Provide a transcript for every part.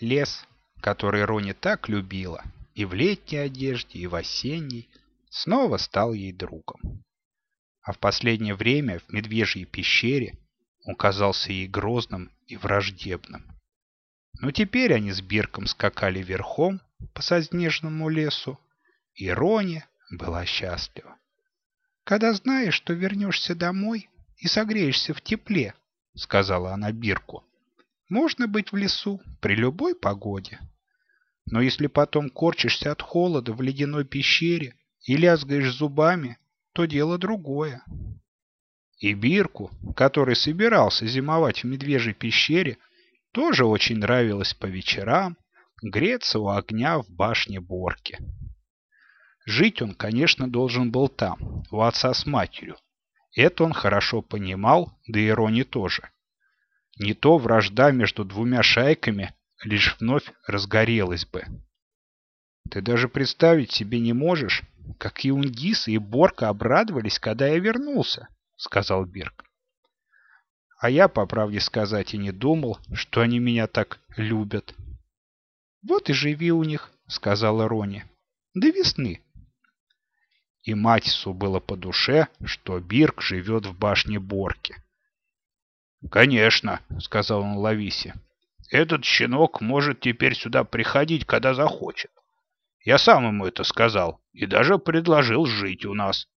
Лес, который Рони так любила, и в летней одежде, и в осенней, снова стал ей другом. А в последнее время в Медвежьей пещере он казался ей грозным и враждебным. Но теперь они с Бирком скакали верхом по соснежному лесу, и Рони была счастлива. «Когда знаешь, что вернешься домой и согреешься в тепле», — сказала она Бирку, — «можно быть в лесу при любой погоде. Но если потом корчишься от холода в ледяной пещере и лязгаешь зубами, то дело другое». И Бирку, который собирался зимовать в медвежьей пещере, тоже очень нравилось по вечерам греться у огня в башне Борки. Жить он, конечно, должен был там, у отца с матерью. Это он хорошо понимал, да и Рони тоже. Не то вражда между двумя шайками лишь вновь разгорелась бы. Ты даже представить себе не можешь, как и Ундис, и Борка обрадовались, когда я вернулся, — сказал Бирк. А я, по правде сказать, и не думал, что они меня так любят. — Вот и живи у них, — сказала Рони. — До весны. И Матису было по душе, что Бирк живет в башне Борки. — Конечно, — сказал он Лависе. — Этот щенок может теперь сюда приходить, когда захочет. Я сам ему это сказал и даже предложил жить у нас.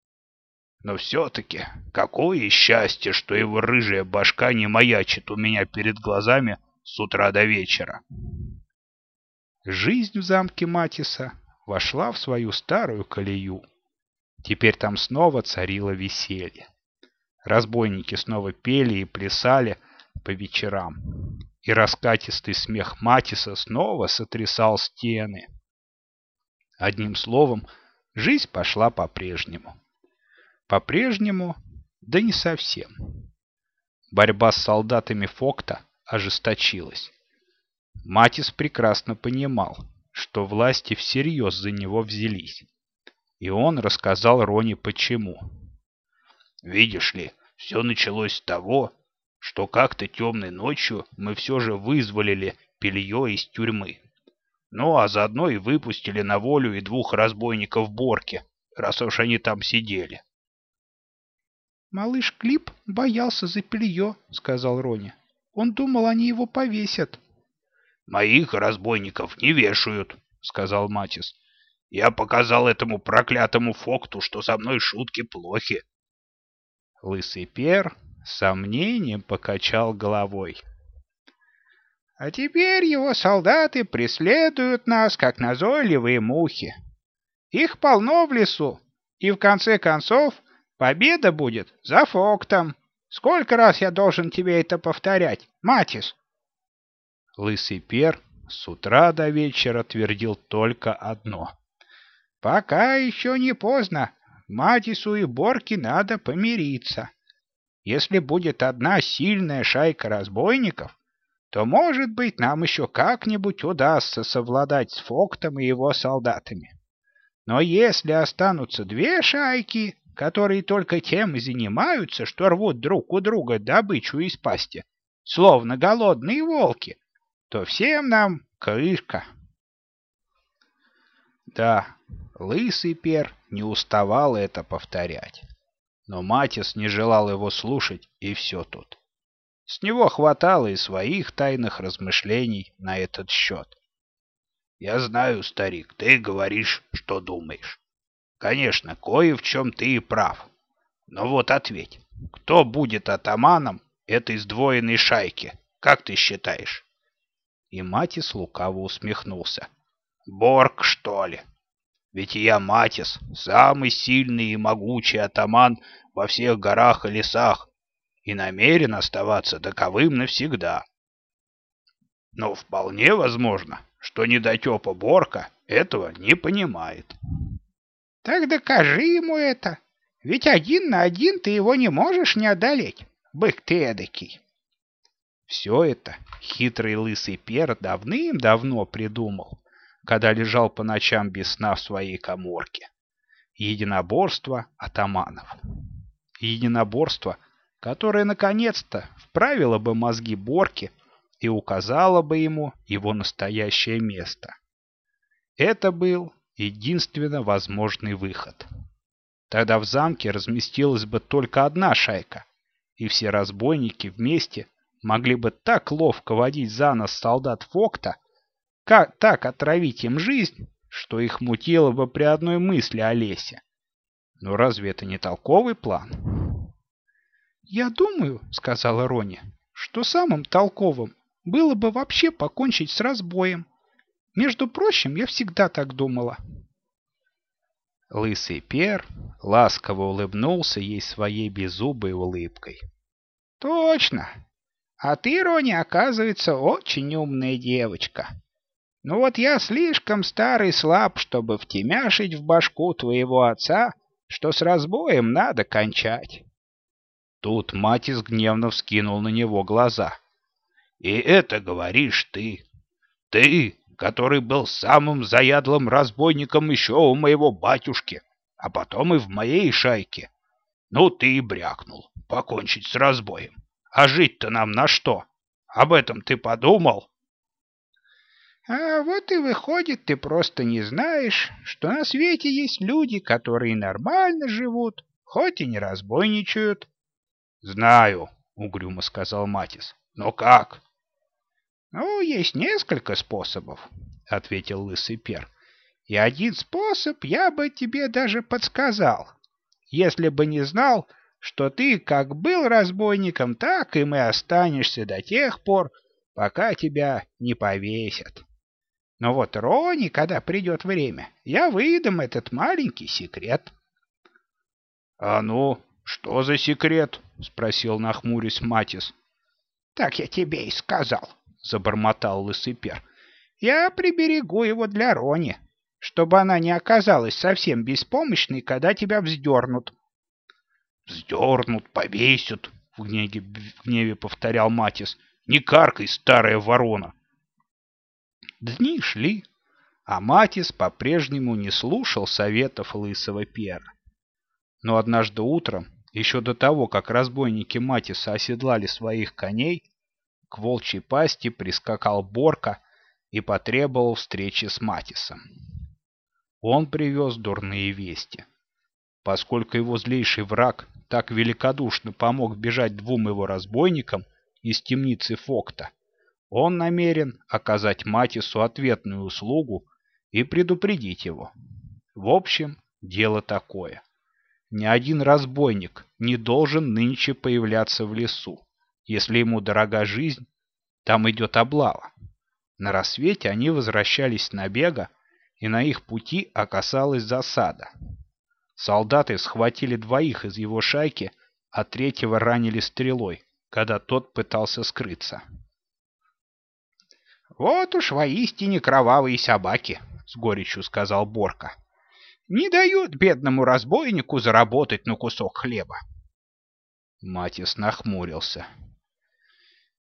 Но все-таки, какое счастье, что его рыжая башка не маячит у меня перед глазами с утра до вечера. Жизнь в замке Матиса вошла в свою старую колею. Теперь там снова царило веселье. Разбойники снова пели и плясали по вечерам. И раскатистый смех Матиса снова сотрясал стены. Одним словом, жизнь пошла по-прежнему. По-прежнему, да не совсем. Борьба с солдатами Фокта ожесточилась. Матис прекрасно понимал, что власти всерьез за него взялись. И он рассказал Рони почему. «Видишь ли, все началось с того, что как-то темной ночью мы все же вызволили Пелье из тюрьмы. Ну, а заодно и выпустили на волю и двух разбойников Борки, раз уж они там сидели. «Малыш Клип боялся за Пелье», — сказал Рони. «Он думал, они его повесят». «Моих разбойников не вешают», — сказал Матис. «Я показал этому проклятому Фокту, что со мной шутки плохи». Лысый Пер сомнением покачал головой. «А теперь его солдаты преследуют нас, как назойливые мухи. Их полно в лесу, и в конце концов Победа будет за Фоктом. Сколько раз я должен тебе это повторять, Матис? Лысый пер с утра до вечера твердил только одно. Пока еще не поздно. Матису и Борке надо помириться. Если будет одна сильная шайка разбойников, то, может быть, нам еще как-нибудь удастся совладать с Фоктом и его солдатами. Но если останутся две шайки, которые только тем и занимаются, что рвут друг у друга добычу из пасти, словно голодные волки, то всем нам крышка. Да, лысый пер не уставал это повторять. Но Матис не желал его слушать, и все тут. С него хватало и своих тайных размышлений на этот счет. «Я знаю, старик, ты говоришь, что думаешь. Конечно, кое в чем ты и прав. Но вот ответь, кто будет атаманом этой сдвоенной шайки, как ты считаешь? И Матис лукаво усмехнулся. Борг, что ли? Ведь я Матис, самый сильный и могучий атаман во всех горах и лесах, и намерен оставаться таковым навсегда. Но вполне возможно, что недотепа Борка этого не понимает. Так докажи ему это. Ведь один на один ты его не можешь не одолеть, бык ты эдакий. Все это хитрый лысый пер давным-давно придумал, когда лежал по ночам без сна в своей коморке. Единоборство атаманов. Единоборство, которое наконец-то вправило бы мозги Борки и указала бы ему его настоящее место. Это был единственно возможный выход. Тогда в замке разместилась бы только одна шайка, и все разбойники вместе могли бы так ловко водить за нос солдат Фокта, как так отравить им жизнь, что их мутило бы при одной мысли о лесе. Но разве это не толковый план? «Я думаю, — сказала Рони, — что самым толковым было бы вообще покончить с разбоем. Между прочим, я всегда так думала». Лысый Пер ласково улыбнулся ей своей беззубой улыбкой. «Точно! А ты, Рони, оказывается, очень умная девочка. Ну вот я слишком старый слаб, чтобы втемяшить в башку твоего отца, что с разбоем надо кончать». Тут Матис гневно вскинул на него глаза. «И это говоришь ты? Ты, который был самым заядлым разбойником еще у моего батюшки, а потом и в моей шайке. Ну ты и брякнул, покончить с разбоем. А жить-то нам на что? Об этом ты подумал?» А вот и выходит, ты просто не знаешь, что на свете есть люди, которые нормально живут, хоть и не разбойничают. «Знаю», — угрюмо сказал Матис. «Но как?» «Ну, есть несколько способов», — ответил Лысый Пер. «И один способ я бы тебе даже подсказал, если бы не знал, что ты как был разбойником, так и мы останешься до тех пор, пока тебя не повесят. Но вот Рони, когда придет время, я выдам этот маленький секрет». «А ну, что за секрет?» — спросил нахмурясь Матис. — Так я тебе и сказал, — забормотал лысый пер. — Я приберегу его для Рони, чтобы она не оказалась совсем беспомощной, когда тебя вздернут. — Вздернут, повесят, — в гневе повторял Матис. — Не каркай, старая ворона! Дни шли, а Матис по-прежнему не слушал советов лысого пера. Но однажды утром еще до того, как разбойники Матиса оседлали своих коней, к волчьей пасти прискакал Борка и потребовал встречи с Матисом. Он привез дурные вести. Поскольку его злейший враг так великодушно помог бежать двум его разбойникам из темницы Фокта, он намерен оказать Матису ответную услугу и предупредить его. В общем, дело такое. Ни один разбойник не должен нынче появляться в лесу. Если ему дорога жизнь, там идет облава. На рассвете они возвращались с набега, и на их пути оказалась засада. Солдаты схватили двоих из его шайки, а третьего ранили стрелой, когда тот пытался скрыться. «Вот уж воистине кровавые собаки», — с горечью сказал Борка не дают бедному разбойнику заработать на кусок хлеба. Матис нахмурился.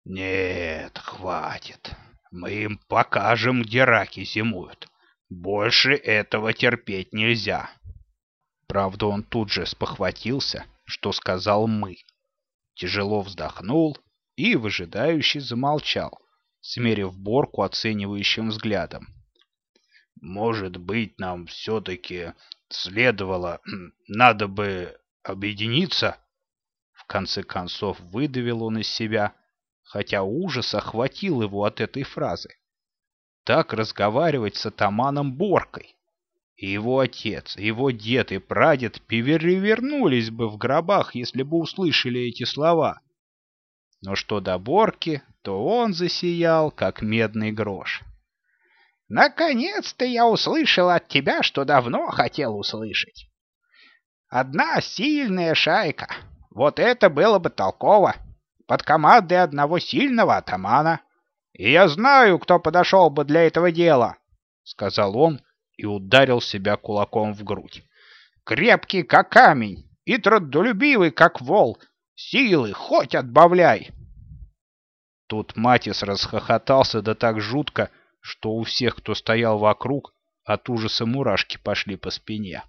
«Нет, хватит. Мы им покажем, где раки зимуют. Больше этого терпеть нельзя». Правда, он тут же спохватился, что сказал «мы». Тяжело вздохнул и выжидающе замолчал, смерив Борку оценивающим взглядом. Может быть, нам все-таки следовало... Надо бы объединиться? В конце концов выдавил он из себя, хотя ужас охватил его от этой фразы. Так разговаривать с атаманом Боркой. И его отец, и его дед и прадед перевернулись бы в гробах, если бы услышали эти слова. Но что до Борки, то он засиял, как медный грош. Наконец-то я услышал от тебя, что давно хотел услышать. Одна сильная шайка. Вот это было бы толково. Под командой одного сильного атамана. И я знаю, кто подошел бы для этого дела, — сказал он и ударил себя кулаком в грудь. Крепкий, как камень, и трудолюбивый, как вол. Силы хоть отбавляй. Тут Матис расхохотался да так жутко, что у всех, кто стоял вокруг, от ужаса мурашки пошли по спине.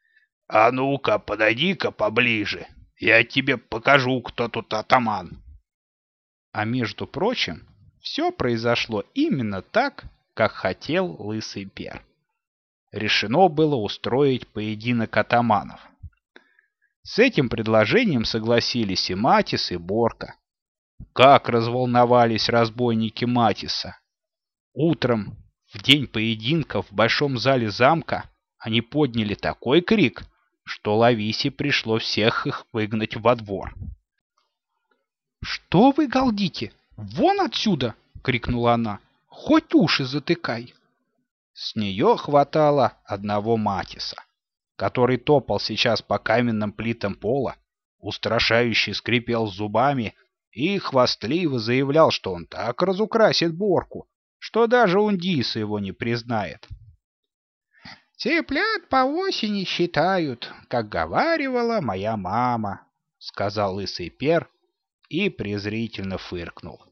— А ну-ка, подойди-ка поближе, я тебе покажу, кто тут атаман. А между прочим, все произошло именно так, как хотел Лысый Пер. Решено было устроить поединок атаманов. С этим предложением согласились и Матис, и Борка. Как разволновались разбойники Матиса! Утром, в день поединка в большом зале замка, они подняли такой крик, что Лависе пришло всех их выгнать во двор. «Что вы галдите? Вон отсюда!» — крикнула она. «Хоть уши затыкай!» С нее хватало одного Матиса, который топал сейчас по каменным плитам пола, устрашающе скрипел зубами и хвастливо заявлял, что он так разукрасит Борку, что даже Ундиса его не признает. «Цыплят по осени считают, как говаривала моя мама», — сказал лысый пер и презрительно фыркнул.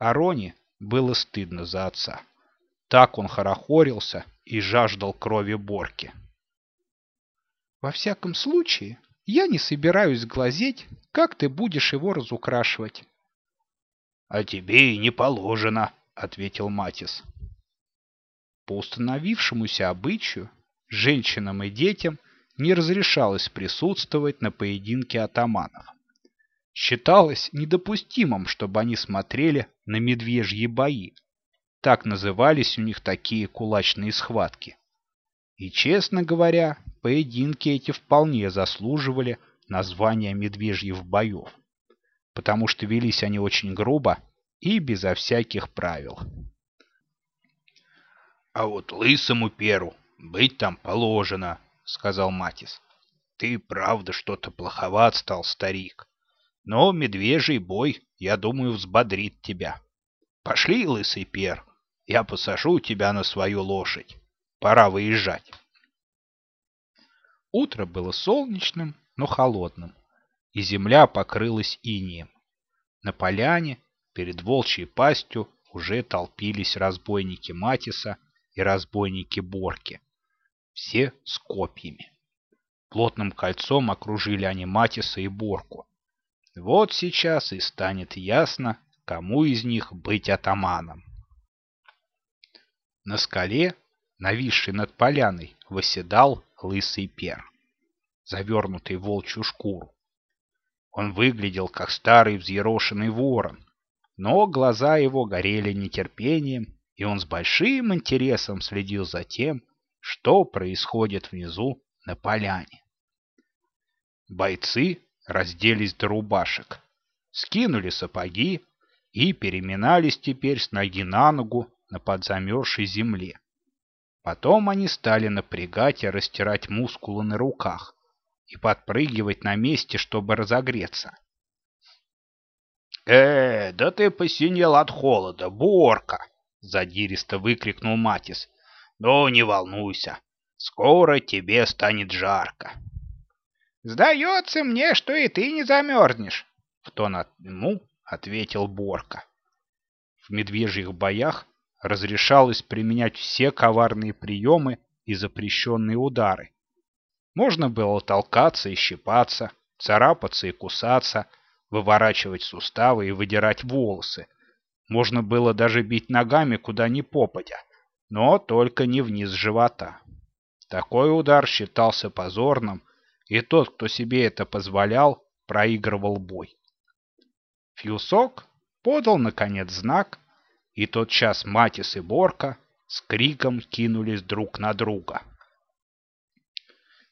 Ароне было стыдно за отца. Так он хорохорился и жаждал крови Борки. «Во всяком случае, я не собираюсь глазеть, как ты будешь его разукрашивать». «А тебе и не положено», — ответил Матис. По установившемуся обычаю, женщинам и детям не разрешалось присутствовать на поединке атаманов. Считалось недопустимым, чтобы они смотрели на медвежьи бои. Так назывались у них такие кулачные схватки. И, честно говоря, поединки эти вполне заслуживали названия медвежьих боев, потому что велись они очень грубо и безо всяких правил. «А вот лысому перу быть там положено», — сказал Матис. «Ты, правда, что-то плоховат стал, старик. Но медвежий бой, я думаю, взбодрит тебя. Пошли, лысый пер, я посажу тебя на свою лошадь. Пора выезжать. Утро было солнечным, но холодным, и земля покрылась инием. На поляне, перед волчьей пастью, уже толпились разбойники Матиса и разбойники Борки. Все с копьями. Плотным кольцом окружили они Матиса и Борку. Вот сейчас и станет ясно, кому из них быть атаманом. На скале, нависшей над поляной, восседал лысый пер, завернутый в волчью шкуру. Он выглядел, как старый взъерошенный ворон, но глаза его горели нетерпением, и он с большим интересом следил за тем, что происходит внизу на поляне. Бойцы разделись до рубашек, скинули сапоги и переминались теперь с ноги на ногу на подзамерзшей земле. Потом они стали напрягать и растирать мускулы на руках и подпрыгивать на месте, чтобы разогреться. «Э, да ты посинел от холода, Борка!» — задиристо выкрикнул Матис. «Ну, не волнуйся, скоро тебе станет жарко». «Сдается мне, что и ты не замерзнешь», — в тон ему ответил Борка. В медвежьих боях разрешалось применять все коварные приемы и запрещенные удары. Можно было толкаться и щипаться, царапаться и кусаться, выворачивать суставы и выдирать волосы. Можно было даже бить ногами куда ни попадя, но только не вниз живота. Такой удар считался позорным и тот, кто себе это позволял, проигрывал бой. Фьюсок подал, наконец, знак, и тотчас Матис и Борка с криком кинулись друг на друга.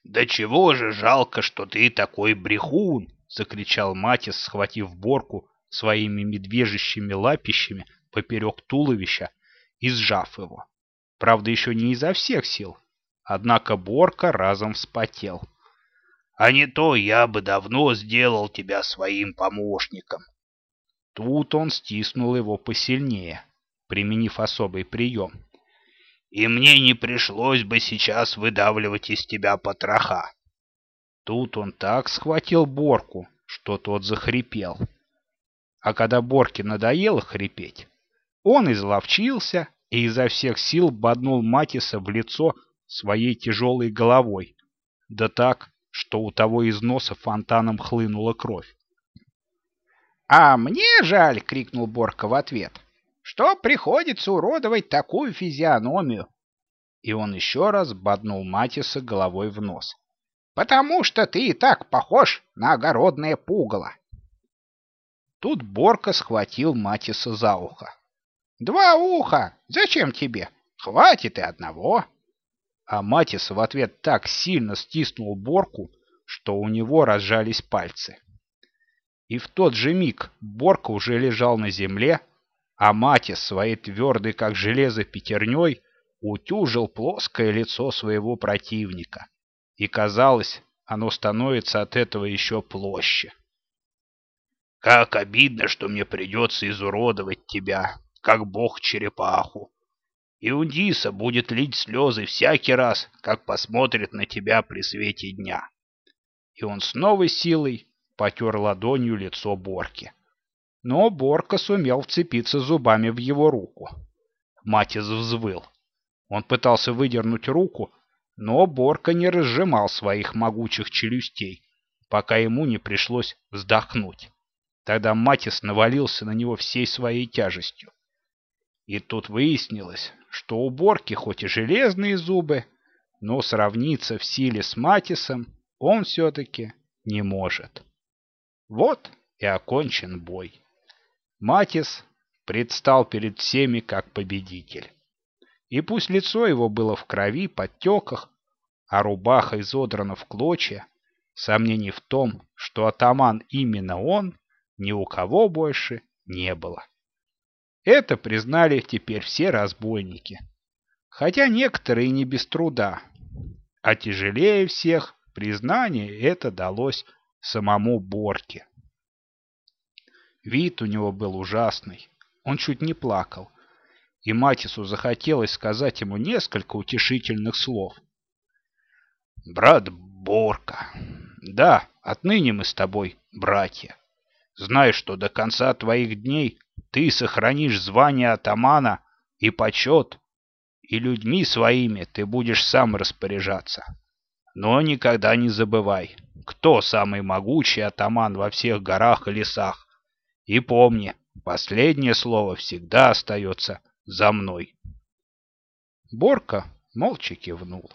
«Да чего же жалко, что ты такой брехун!» — закричал Матис, схватив Борку своими медвежищими лапищами поперек туловища и сжав его. Правда, еще не изо всех сил, однако Борка разом вспотел. А не то я бы давно сделал тебя своим помощником. Тут он стиснул его посильнее, применив особый прием. И мне не пришлось бы сейчас выдавливать из тебя потроха. Тут он так схватил Борку, что тот захрипел. А когда Борке надоело хрипеть, он изловчился и изо всех сил боднул Матиса в лицо своей тяжелой головой. Да так, что у того из носа фонтаном хлынула кровь. «А мне жаль!» — крикнул Борка в ответ. Что приходится уродовать такую физиономию. И он еще раз боднул Матиса головой в нос. Потому что ты и так похож на огородное пугало. Тут Борка схватил Матиса за ухо. «Два уха! Зачем тебе? Хватит и одного!» А Матис в ответ так сильно стиснул Борку, что у него разжались пальцы. И в тот же миг Борка уже лежал на земле, а Матис своей твердой, как железо, пятерней утюжил плоское лицо своего противника. И казалось, оно становится от этого еще площе. «Как обидно, что мне придется изуродовать тебя, как бог-черепаху!» И Ундиса будет лить слезы всякий раз, как посмотрит на тебя при свете дня. И он с новой силой потер ладонью лицо Борки. Но Борка сумел вцепиться зубами в его руку. Матис взвыл. Он пытался выдернуть руку, но Борка не разжимал своих могучих челюстей, пока ему не пришлось вздохнуть. Тогда Матис навалился на него всей своей тяжестью. И тут выяснилось, что у Борки хоть и железные зубы, но сравниться в силе с Матисом он все-таки не может. Вот и окончен бой. Матис предстал перед всеми как победитель. И пусть лицо его было в крови, подтеках, а рубаха изодрана в клочья, сомнений в том, что атаман именно он, ни у кого больше не было. Это признали теперь все разбойники. Хотя некоторые не без труда. А тяжелее всех признание это далось самому Борке. Вид у него был ужасный. Он чуть не плакал. И Матису захотелось сказать ему несколько утешительных слов. «Брат Борка, да, отныне мы с тобой братья. Знай, что до конца твоих дней ты сохранишь звание атамана и почет, и людьми своими ты будешь сам распоряжаться. Но никогда не забывай, кто самый могучий атаман во всех горах и лесах. И помни, последнее слово всегда остается за мной. Борка молча кивнул.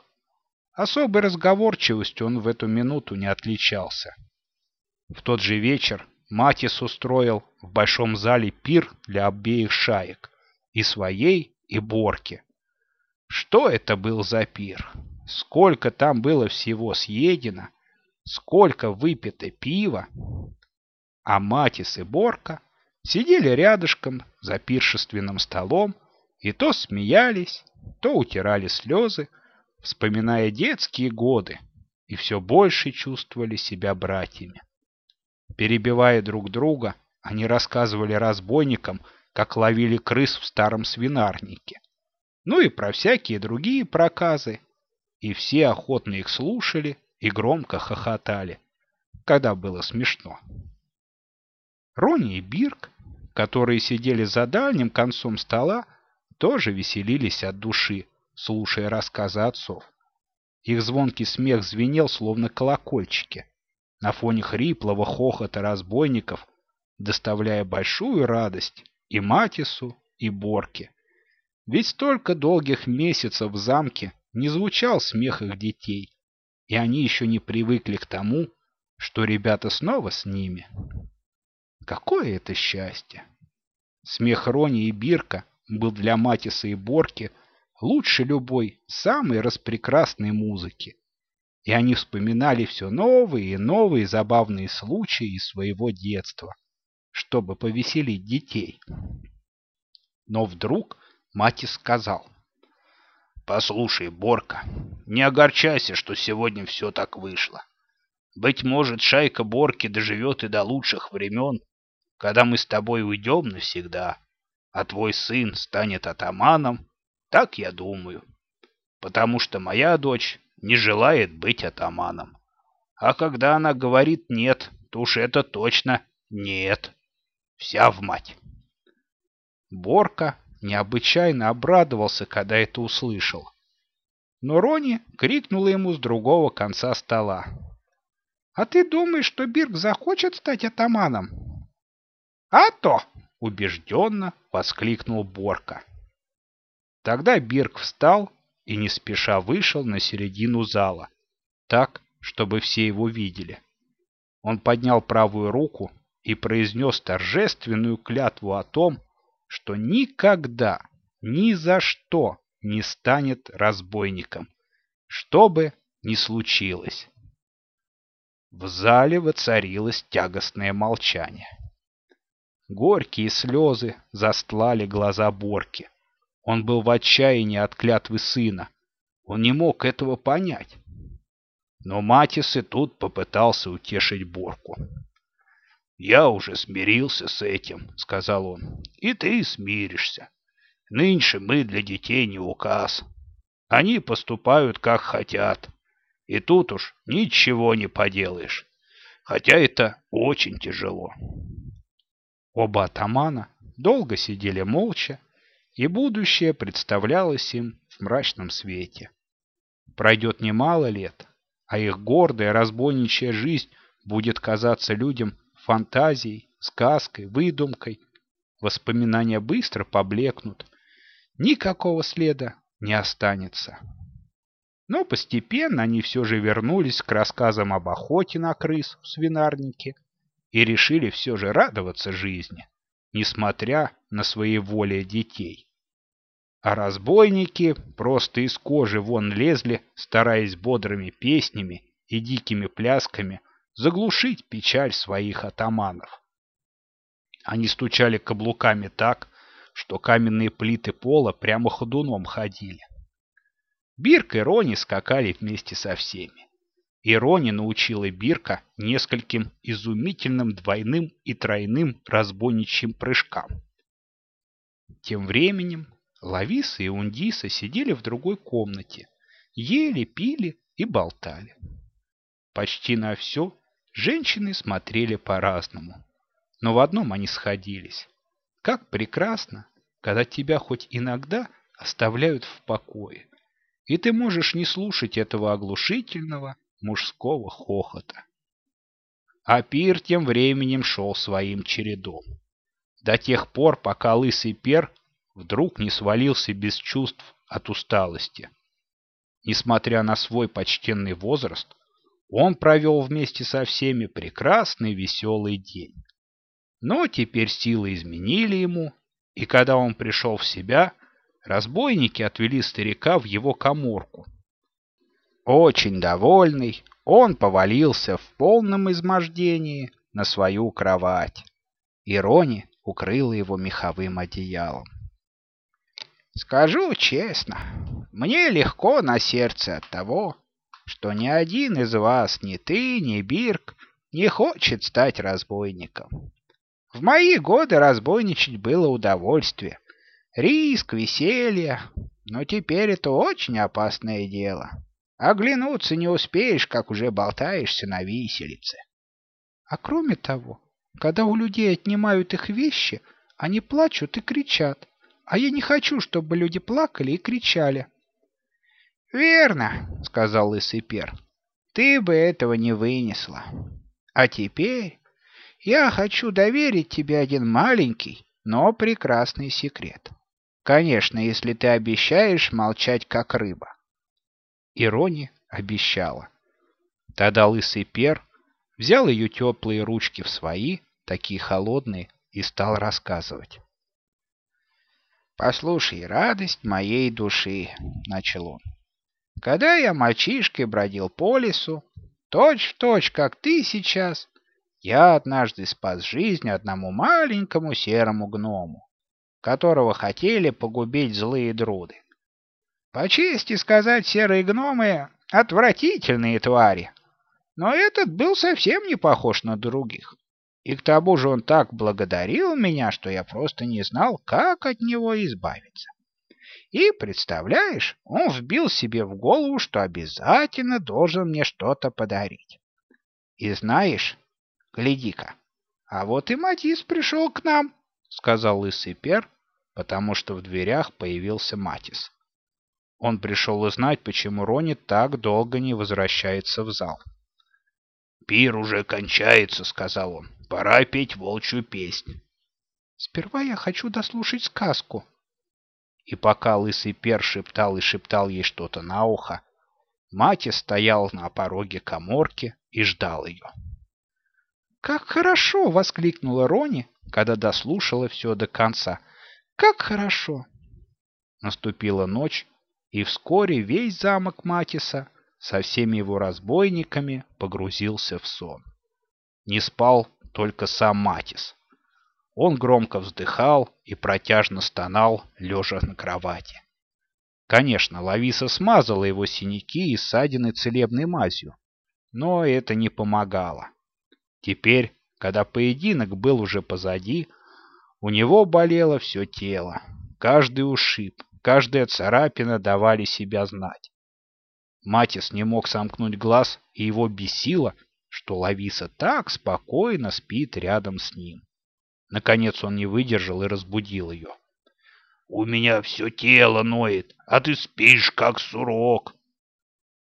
Особой разговорчивостью он в эту минуту не отличался. В тот же вечер Матис устроил в большом зале пир для обеих шаек, и своей, и Борки. Что это был за пир? Сколько там было всего съедено? Сколько выпито пива? А Матис и Борка сидели рядышком за пиршественным столом и то смеялись, то утирали слезы, вспоминая детские годы, и все больше чувствовали себя братьями. Перебивая друг друга, они рассказывали разбойникам, как ловили крыс в старом свинарнике. Ну и про всякие другие проказы. И все охотно их слушали и громко хохотали, когда было смешно. Рони и Бирк, которые сидели за дальним концом стола, тоже веселились от души, слушая рассказы отцов. Их звонкий смех звенел, словно колокольчики на фоне хриплого хохота разбойников, доставляя большую радость и Матису, и Борке. Ведь столько долгих месяцев в замке не звучал смех их детей, и они еще не привыкли к тому, что ребята снова с ними. Какое это счастье! Смех Рони и Бирка был для Матиса и Борки лучше любой, самой распрекрасной музыки и они вспоминали все новые и новые забавные случаи из своего детства, чтобы повеселить детей. Но вдруг Матис сказал, «Послушай, Борка, не огорчайся, что сегодня все так вышло. Быть может, шайка Борки доживет и до лучших времен, когда мы с тобой уйдем навсегда, а твой сын станет атаманом, так я думаю. Потому что моя дочь не желает быть атаманом. А когда она говорит «нет», то уж это точно «нет». Вся в мать. Борка необычайно обрадовался, когда это услышал. Но Рони крикнула ему с другого конца стола. «А ты думаешь, что Бирк захочет стать атаманом?» «А то!» убежденно воскликнул Борка. Тогда Бирк встал и не спеша вышел на середину зала, так, чтобы все его видели. Он поднял правую руку и произнес торжественную клятву о том, что никогда, ни за что не станет разбойником, что бы ни случилось. В зале воцарилось тягостное молчание. Горькие слезы застлали глаза Борки. Он был в отчаянии от клятвы сына. Он не мог этого понять. Но Матис и тут попытался утешить Борку. «Я уже смирился с этим», — сказал он. «И ты смиришься. Нынче мы для детей не указ. Они поступают, как хотят. И тут уж ничего не поделаешь. Хотя это очень тяжело». Оба атамана долго сидели молча, и будущее представлялось им в мрачном свете. Пройдет немало лет, а их гордая разбойничья жизнь будет казаться людям фантазией, сказкой, выдумкой. Воспоминания быстро поблекнут. Никакого следа не останется. Но постепенно они все же вернулись к рассказам об охоте на крыс в свинарнике и решили все же радоваться жизни, несмотря на свои воли детей. А разбойники просто из кожи вон лезли, стараясь бодрыми песнями и дикими плясками заглушить печаль своих атаманов. Они стучали каблуками так, что каменные плиты пола прямо ходуном ходили. Бирк и Рони скакали вместе со всеми. И Рони научила Бирка нескольким изумительным двойным и тройным разбойничьим прыжкам. Тем временем Лависа и Ундиса сидели в другой комнате, ели, пили и болтали. Почти на все Женщины смотрели по-разному, но в одном они сходились. Как прекрасно, когда тебя хоть иногда оставляют в покое, и ты можешь не слушать этого оглушительного мужского хохота. А пир тем временем шел своим чередом. До тех пор, пока лысый пер вдруг не свалился без чувств от усталости. Несмотря на свой почтенный возраст, он провел вместе со всеми прекрасный веселый день. Но теперь силы изменили ему, и когда он пришел в себя, разбойники отвели старика в его коморку. Очень довольный, он повалился в полном измождении на свою кровать. И Рони укрыла его меховым одеялом. «Скажу честно, мне легко на сердце от того, что ни один из вас, ни ты, ни Бирк, не хочет стать разбойником. В мои годы разбойничать было удовольствие, риск, веселье, но теперь это очень опасное дело. Оглянуться не успеешь, как уже болтаешься на виселице. А кроме того, когда у людей отнимают их вещи, они плачут и кричат. А я не хочу, чтобы люди плакали и кричали. «Верно», — сказал лысый пер. «Ты бы этого не вынесла. А теперь я хочу доверить тебе один маленький, но прекрасный секрет. Конечно, если ты обещаешь молчать, как рыба». Ирони обещала. Тогда лысый пер взял ее теплые ручки в свои, такие холодные, и стал рассказывать. «Послушай, радость моей души», — начал он. Когда я мальчишкой бродил по лесу, точь-в-точь, точь, как ты сейчас, я однажды спас жизнь одному маленькому серому гному, которого хотели погубить злые друды. По чести сказать, серые гномы — отвратительные твари, но этот был совсем не похож на других. И к тому же он так благодарил меня, что я просто не знал, как от него избавиться. И, представляешь, он вбил себе в голову, что обязательно должен мне что-то подарить. И знаешь, гляди-ка, а вот и Матис пришел к нам, сказал лысый пер, потому что в дверях появился Матис. Он пришел узнать, почему Рони так долго не возвращается в зал. «Пир уже кончается», — сказал он. «Пора петь волчью песнь». Сперва я хочу дослушать сказку. И пока лысый пер шептал и шептал ей что-то на ухо, Матис стоял на пороге коморки и ждал ее. «Как хорошо!» — воскликнула Рони, когда дослушала все до конца. «Как хорошо!» Наступила ночь, и вскоре весь замок Матиса со всеми его разбойниками погрузился в сон. Не спал только сам Матис. Он громко вздыхал и протяжно стонал, лежа на кровати. Конечно, Лависа смазала его синяки и ссадины целебной мазью, но это не помогало. Теперь, когда поединок был уже позади, у него болело все тело. Каждый ушиб, каждая царапина давали себя знать. Матис не мог сомкнуть глаз, и его бесило, что Лависа так спокойно спит рядом с ним. Наконец он не выдержал и разбудил ее. «У меня все тело ноет, а ты спишь, как сурок.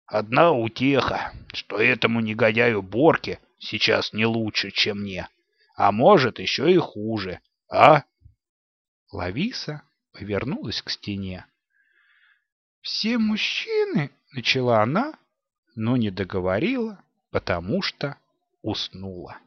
Одна утеха, что этому негодяю Борке сейчас не лучше, чем мне, а может еще и хуже, а?» Лависа повернулась к стене. «Все мужчины...» — начала она, но не договорила, потому что уснула.